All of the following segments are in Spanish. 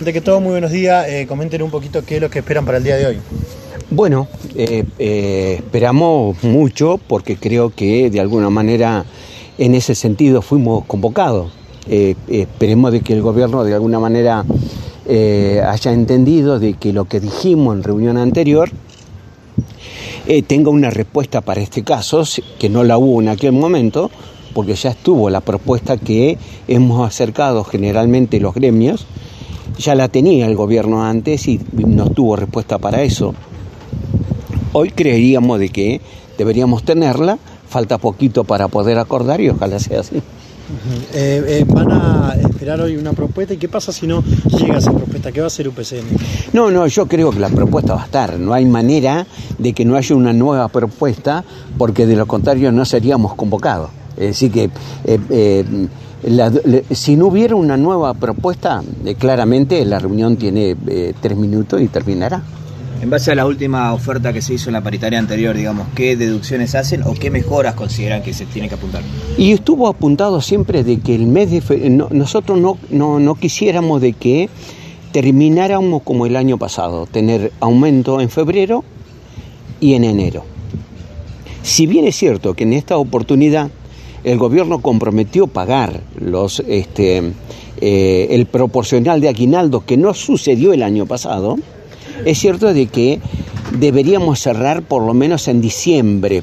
De que todo, muy buenos días. Eh, comenten un poquito qué es lo que esperan para el día de hoy. Bueno, eh, eh, esperamos mucho porque creo que de alguna manera en ese sentido fuimos convocados. esperemos de que el gobierno de alguna manera haya entendido de que lo que dijimos en reunión anterior tenga una respuesta para este caso, que no la hubo en aquel momento, porque ya estuvo la propuesta que hemos acercado generalmente los gremios ya la tenía el gobierno antes y no tuvo respuesta para eso. Hoy creeríamos de que deberíamos tenerla, falta poquito para poder acordar y ojalá sea así. Eh, eh, ¿Van a esperar hoy una propuesta? ¿Y qué pasa si no llega esa propuesta? ¿Qué va a hacer UPCN? No, no, yo creo que la propuesta va a estar. No hay manera de que no haya una nueva propuesta porque de lo contrario no seríamos convocados. Es decir, que eh, si no hubiera una nueva propuesta, eh, claramente la reunión tiene eh, tres minutos y terminará. En base a la última oferta que se hizo en la paritaria anterior, digamos, ¿qué deducciones hacen o qué mejoras consideran que se tiene que apuntar? Y estuvo apuntado siempre de que el mes de nosotros no, no, no quisiéramos de que termináramos como el año pasado, tener aumento en febrero y en enero. Si bien es cierto que en esta oportunidad el gobierno comprometió pagar los, este, eh, el proporcional de aguinaldo que no sucedió el año pasado, es cierto de que deberíamos cerrar por lo menos en diciembre,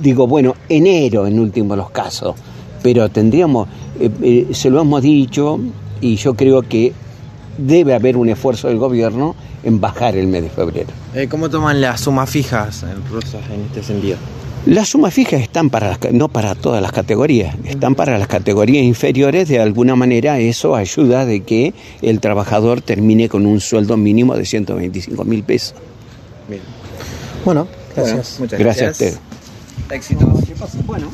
digo, bueno, enero en último los casos, pero tendríamos, eh, eh, se lo hemos dicho y yo creo que debe haber un esfuerzo del gobierno en bajar el mes de febrero. ¿Cómo toman las sumas fijas en este sentido? Las sumas fijas están para no para todas las categorías, están para las categorías inferiores, de alguna manera eso ayuda de que el trabajador termine con un sueldo mínimo de 125 mil pesos. Bien. Bueno, gracias. muchas gracias. Gracias a Éxito. Bueno,